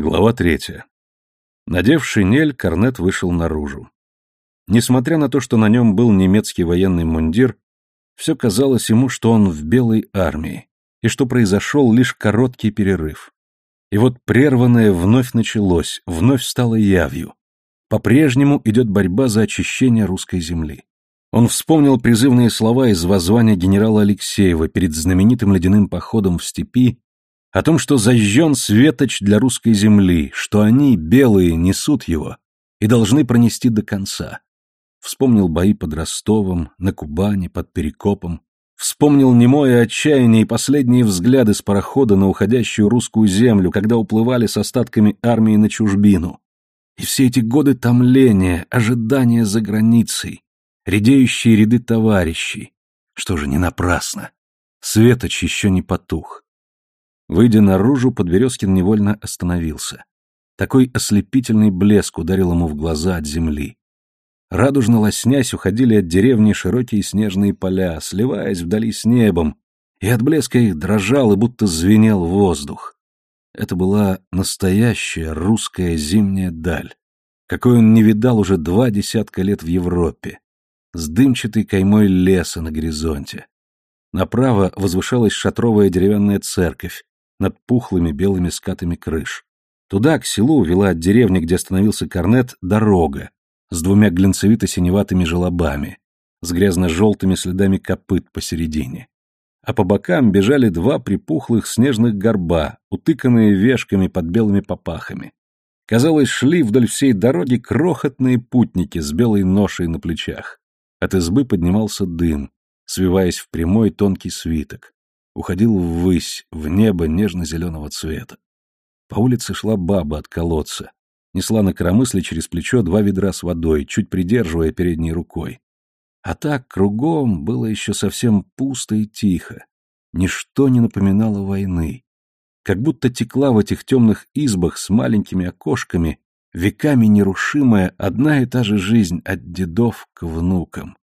Глава третья. Надев шинель, Корнет вышел наружу. Несмотря на то, что на нем был немецкий военный мундир, все казалось ему, что он в белой армии, и что произошел лишь короткий перерыв. И вот прерванное вновь началось, вновь стало явью. По-прежнему идет борьба за очищение русской земли. Он вспомнил призывные слова из воззвания генерала Алексеева перед знаменитым ледяным походом в степи о том, что зажжен светоч для русской земли, что они, белые, несут его и должны пронести до конца. Вспомнил бои под Ростовом, на Кубани, под Перекопом. Вспомнил немое отчаяние и последние взгляды с парохода на уходящую русскую землю, когда уплывали с остатками армии на чужбину. И все эти годы томления, ожидания за границей, редеющие ряды товарищей. Что же, не напрасно. Светоч еще не потух. Выйдя наружу, Подберезкин невольно остановился. Такой ослепительный блеск ударил ему в глаза от земли. Радужно лоснясь, уходили от деревни широкие снежные поля, сливаясь вдали с небом, и от блеска их дрожал и будто звенел воздух. Это была настоящая русская зимняя даль, какой он не видал уже два десятка лет в Европе, с дымчатой каймой леса на горизонте. Направо возвышалась шатровая деревянная церковь, над пухлыми белыми скатами крыш. Туда, к селу, вела от деревни, где остановился корнет, дорога с двумя глинцевито-синеватыми желобами, с грязно-желтыми следами копыт посередине. А по бокам бежали два припухлых снежных горба, утыканные вешками под белыми попахами. Казалось, шли вдоль всей дороги крохотные путники с белой ношей на плечах. От избы поднимался дым, свиваясь в прямой тонкий свиток уходил ввысь, в небо нежно-зеленого цвета. По улице шла баба от колодца, несла на коромысле через плечо два ведра с водой, чуть придерживая передней рукой. А так кругом было еще совсем пусто и тихо. Ничто не напоминало войны. Как будто текла в этих темных избах с маленькими окошками веками нерушимая одна и та же жизнь от дедов к внукам.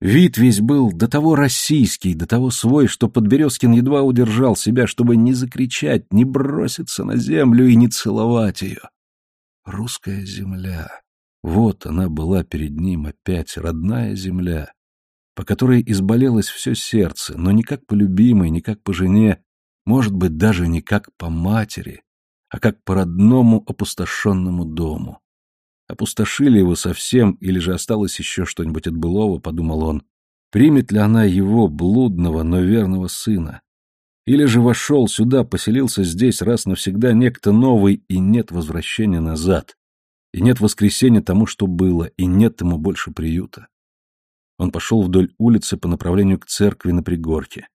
Вид весь был до того российский, до того свой, что Подберезкин едва удержал себя, чтобы не закричать, не броситься на землю и не целовать ее. Русская земля. Вот она была перед ним опять, родная земля, по которой изболелось все сердце, но не как по любимой, не как по жене, может быть, даже не как по матери, а как по родному опустошенному дому. Опустошили его совсем, или же осталось еще что-нибудь от былого, подумал он. Примет ли она его, блудного, но верного сына? Или же вошел сюда, поселился здесь раз навсегда некто новый, и нет возвращения назад, и нет воскресения тому, что было, и нет ему больше приюта. Он пошел вдоль улицы по направлению к церкви на пригорке.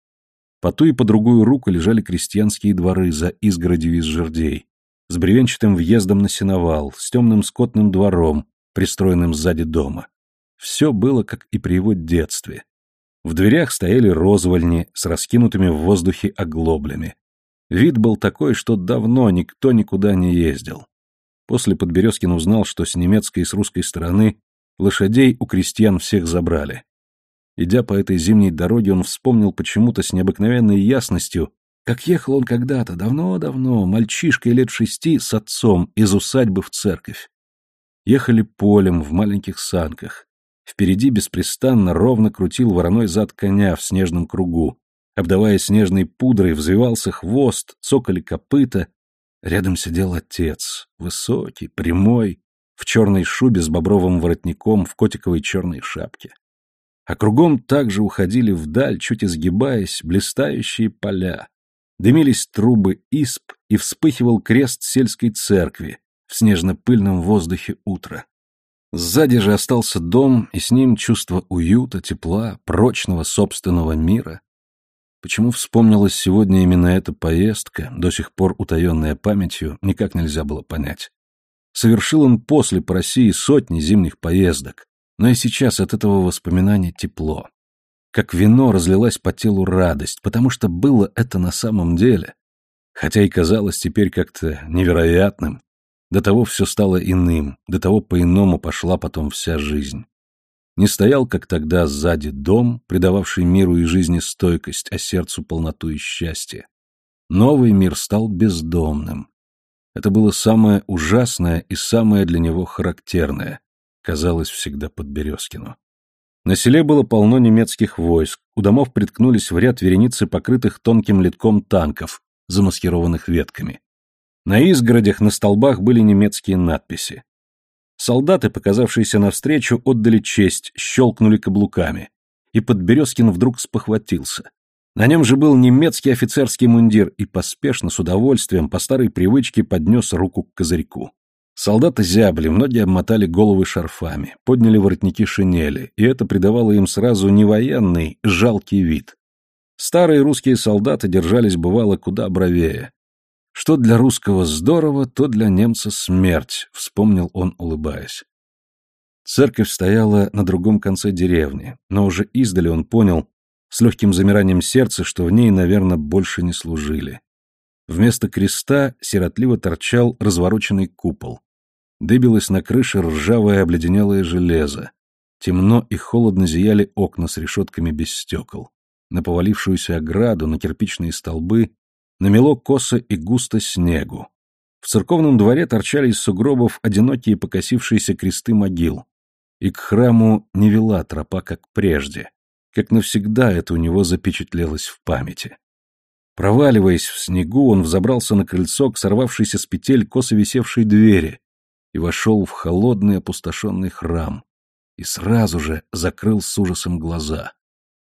По ту и по другую руку лежали крестьянские дворы за изгородью из жердей с бревенчатым въездом на сеновал, с темным скотным двором, пристроенным сзади дома. Все было, как и при его детстве. В дверях стояли розвольни с раскинутыми в воздухе оглоблями. Вид был такой, что давно никто никуда не ездил. После Подберезкин узнал, что с немецкой и с русской стороны лошадей у крестьян всех забрали. Идя по этой зимней дороге, он вспомнил почему-то с необыкновенной ясностью как ехал он когда-то, давно-давно, мальчишкой лет шести, с отцом из усадьбы в церковь. Ехали полем в маленьких санках. Впереди беспрестанно ровно крутил вороной зад коня в снежном кругу. Обдавая снежной пудрой, взвивался хвост, цокали копыта. Рядом сидел отец, высокий, прямой, в черной шубе с бобровым воротником, в котиковой черной шапке. А кругом также уходили вдаль, чуть изгибаясь, блистающие поля, дымились трубы исп и вспыхивал крест сельской церкви в снежно-пыльном воздухе утра. Сзади же остался дом, и с ним чувство уюта, тепла, прочного собственного мира. Почему вспомнилась сегодня именно эта поездка, до сих пор утаенная памятью, никак нельзя было понять. Совершил он после по России сотни зимних поездок, но и сейчас от этого воспоминания тепло как вино разлилась по телу радость, потому что было это на самом деле. Хотя и казалось теперь как-то невероятным, до того все стало иным, до того по-иному пошла потом вся жизнь. Не стоял, как тогда, сзади дом, придававший миру и жизни стойкость, а сердцу полноту и счастье. Новый мир стал бездомным. Это было самое ужасное и самое для него характерное, казалось всегда под Березкину. На селе было полно немецких войск, у домов приткнулись в ряд вереницы покрытых тонким литком танков, замаскированных ветками. На изгородях, на столбах были немецкие надписи. Солдаты, показавшиеся навстречу, отдали честь, щелкнули каблуками. И Подберезкин вдруг спохватился. На нем же был немецкий офицерский мундир и поспешно, с удовольствием, по старой привычке поднес руку к козырьку. Солдаты зябли, многие обмотали головы шарфами, подняли воротники шинели, и это придавало им сразу не военный, жалкий вид. Старые русские солдаты держались, бывало, куда бровее. Что для русского здорово, то для немца смерть, вспомнил он, улыбаясь. Церковь стояла на другом конце деревни, но уже издали он понял, с легким замиранием сердца, что в ней, наверное, больше не служили. Вместо креста сиротливо торчал развороченный купол. Дыбилось на крыше ржавое обледенелое железо. Темно и холодно зияли окна с решетками без стекол. На повалившуюся ограду, на кирпичные столбы намело косо и густо снегу. В церковном дворе торчали из сугробов одинокие покосившиеся кресты могил. И к храму не вела тропа, как прежде, как навсегда это у него запечатлелось в памяти. Проваливаясь в снегу, он взобрался на крыльцо к сорвавшейся с петель косо висевшей двери и вошел в холодный опустошенный храм, и сразу же закрыл с ужасом глаза.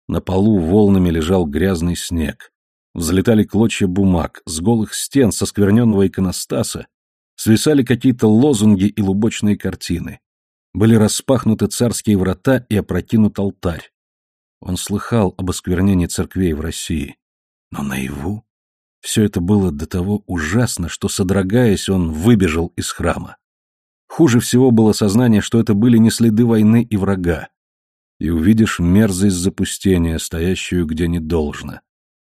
На полу волнами лежал грязный снег. Взлетали клочья бумаг, с голых стен со скверненного иконостаса свисали какие-то лозунги и лубочные картины. Были распахнуты царские врата и опрокинут алтарь. Он слыхал об осквернении церквей в России. Но наяву все это было до того ужасно, что, содрогаясь, он выбежал из храма. Хуже всего было сознание, что это были не следы войны и врага. И увидишь мерзость запустения, стоящую где не должно.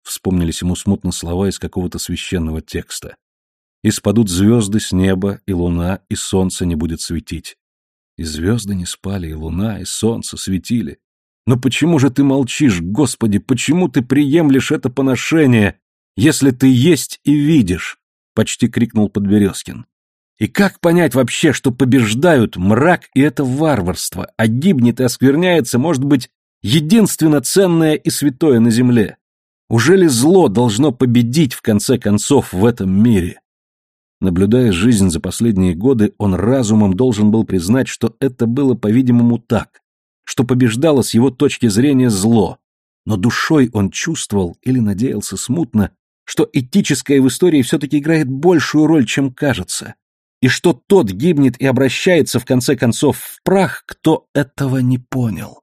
Вспомнились ему смутно слова из какого-то священного текста. И спадут звезды с неба, и луна, и солнце не будет светить. И звезды не спали, и луна, и солнце светили. Но почему же ты молчишь, Господи, почему ты приемлешь это поношение, если ты есть и видишь? Почти крикнул Подберезкин. И как понять вообще, что побеждают мрак и это варварство, а гибнет и оскверняется, может быть, единственно ценное и святое на земле? Уже ли зло должно победить, в конце концов, в этом мире? Наблюдая жизнь за последние годы, он разумом должен был признать, что это было, по-видимому, так, что побеждало с его точки зрения зло, но душой он чувствовал или надеялся смутно, что этическое в истории все-таки играет большую роль, чем кажется, и что тот гибнет и обращается в конце концов в прах, кто этого не понял.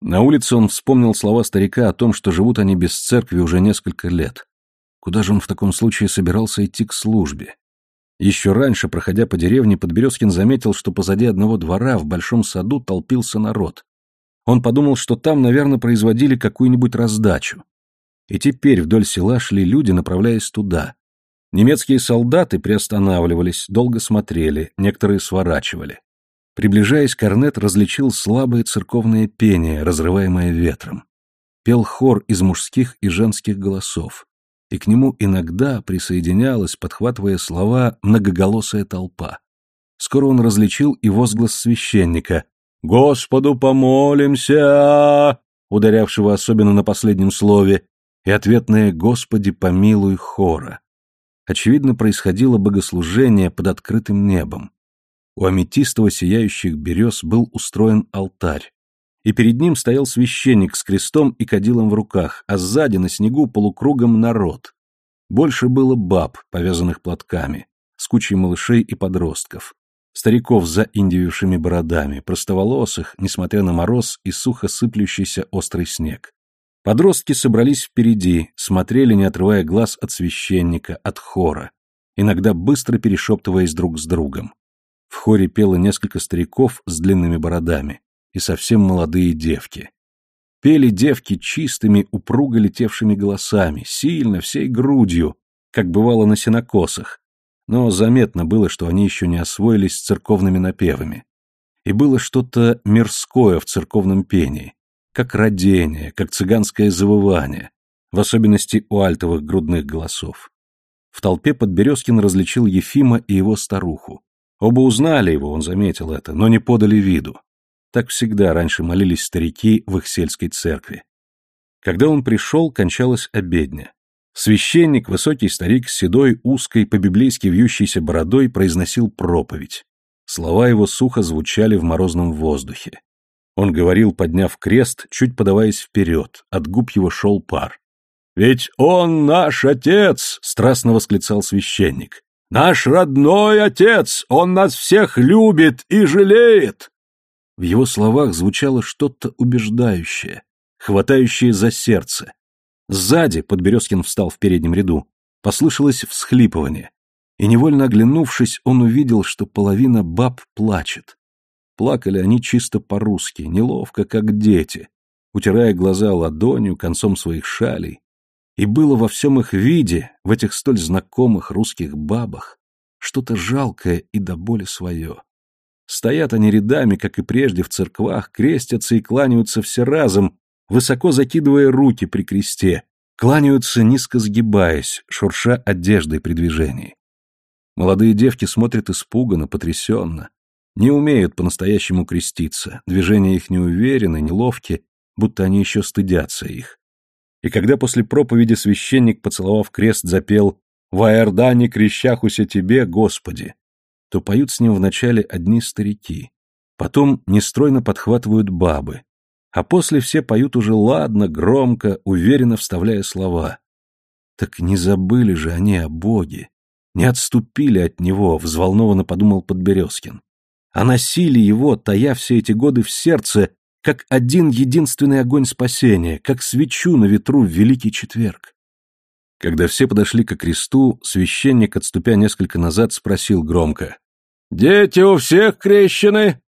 На улице он вспомнил слова старика о том, что живут они без церкви уже несколько лет. Куда же он в таком случае собирался идти к службе? Еще раньше, проходя по деревне, Подберезкин заметил, что позади одного двора в большом саду толпился народ. Он подумал, что там, наверное, производили какую-нибудь раздачу. И теперь вдоль села шли люди, направляясь туда, Немецкие солдаты приостанавливались, долго смотрели, некоторые сворачивали. Приближаясь, Корнет различил слабое церковное пение, разрываемое ветром. Пел хор из мужских и женских голосов, и к нему иногда присоединялась, подхватывая слова, многоголосая толпа. Скоро он различил и возглас священника «Господу помолимся!», ударявшего особенно на последнем слове, и ответное «Господи помилуй» хора. Очевидно, происходило богослужение под открытым небом. У аметистово сияющих берез был устроен алтарь, и перед ним стоял священник с крестом и кадилом в руках, а сзади на снегу полукругом народ. Больше было баб, повязанных платками, с кучей малышей и подростков, стариков за индивившими бородами, простоволосых, несмотря на мороз и сухо сыплющийся острый снег. Подростки собрались впереди, смотрели, не отрывая глаз от священника, от хора, иногда быстро перешептываясь друг с другом. В хоре пело несколько стариков с длинными бородами и совсем молодые девки. Пели девки чистыми, упруго летевшими голосами, сильно, всей грудью, как бывало на сенокосах, но заметно было, что они еще не освоились с церковными напевами. И было что-то мирское в церковном пении, как родение, как цыганское завывание, в особенности у альтовых грудных голосов. В толпе Подберезкин различил Ефима и его старуху. Оба узнали его, он заметил это, но не подали виду. Так всегда раньше молились старики в их сельской церкви. Когда он пришел, кончалась обедня. Священник, высокий старик с седой, узкой, по-библейски вьющейся бородой, произносил проповедь. Слова его сухо звучали в морозном воздухе. Он говорил, подняв крест, чуть подаваясь вперед, от губ его шел пар. «Ведь он наш отец!» — страстно восклицал священник. «Наш родной отец! Он нас всех любит и жалеет!» В его словах звучало что-то убеждающее, хватающее за сердце. Сзади, Подберезкин встал в переднем ряду, послышалось всхлипывание. И невольно оглянувшись, он увидел, что половина баб плачет. Плакали они чисто по-русски, неловко, как дети, утирая глаза ладонью, концом своих шалей. И было во всем их виде, в этих столь знакомых русских бабах, что-то жалкое и до боли свое. Стоят они рядами, как и прежде в церквах, крестятся и кланяются все разом, высоко закидывая руки при кресте, кланяются низко сгибаясь, шурша одеждой при движении. Молодые девки смотрят испуганно, потрясенно, не умеют по-настоящему креститься, движения их неуверенны, неловки, будто они еще стыдятся их. И когда после проповеди священник, поцеловав крест, запел «В Иордане крещахуся тебе, Господи», то поют с ним вначале одни старики, потом нестройно подхватывают бабы, а после все поют уже ладно, громко, уверенно вставляя слова. Так не забыли же они о Боге, не отступили от Него, взволнованно подумал Подберезкин а носили его, тая все эти годы в сердце, как один единственный огонь спасения, как свечу на ветру в Великий Четверг. Когда все подошли ко кресту, священник, отступя несколько назад, спросил громко «Дети у всех крещены?»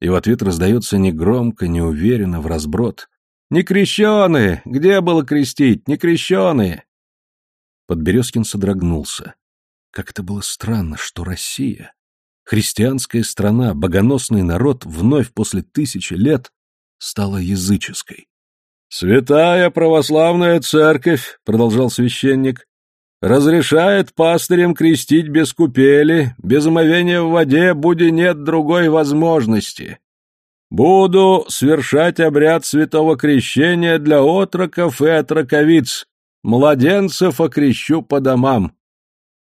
И в ответ раздается негромко, неуверенно, в разброд «Не крещеные! Где было крестить? Не крещеные!» Подберезкин содрогнулся. Как это было странно, что Россия, христианская страна, богоносный народ вновь после тысячи лет стала языческой. «Святая православная церковь», — продолжал священник, — «разрешает пастырям крестить без купели, без омовения в воде, буди нет другой возможности. Буду совершать обряд святого крещения для отроков и отроковиц, младенцев окрещу по домам.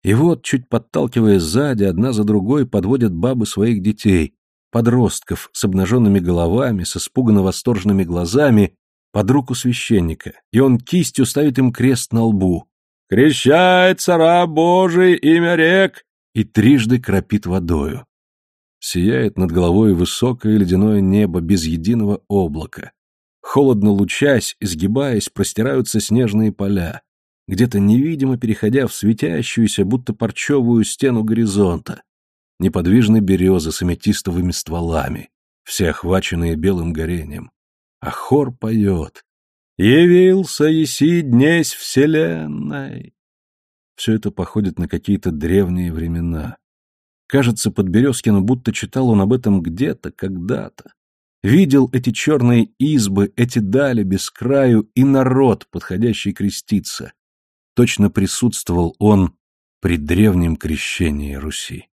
И вот, чуть подталкивая сзади, одна за другой подводят бабы своих детей, подростков с обнаженными головами, с испуганно восторженными глазами, под руку священника, и он кистью ставит им крест на лбу. «Крещается раб Божий, имя рек!» и трижды кропит водою. Сияет над головой высокое ледяное небо без единого облака. Холодно лучась, изгибаясь, простираются снежные поля где-то невидимо переходя в светящуюся, будто парчевую стену горизонта. Неподвижны березы с аметистовыми стволами, все охваченные белым горением. А хор поет «Явился еси днесь вселенной». Все это походит на какие-то древние времена. Кажется, Подберезкину будто читал он об этом где-то, когда-то. Видел эти черные избы, эти дали без краю и народ, подходящий креститься, точно присутствовал он при древнем крещении Руси.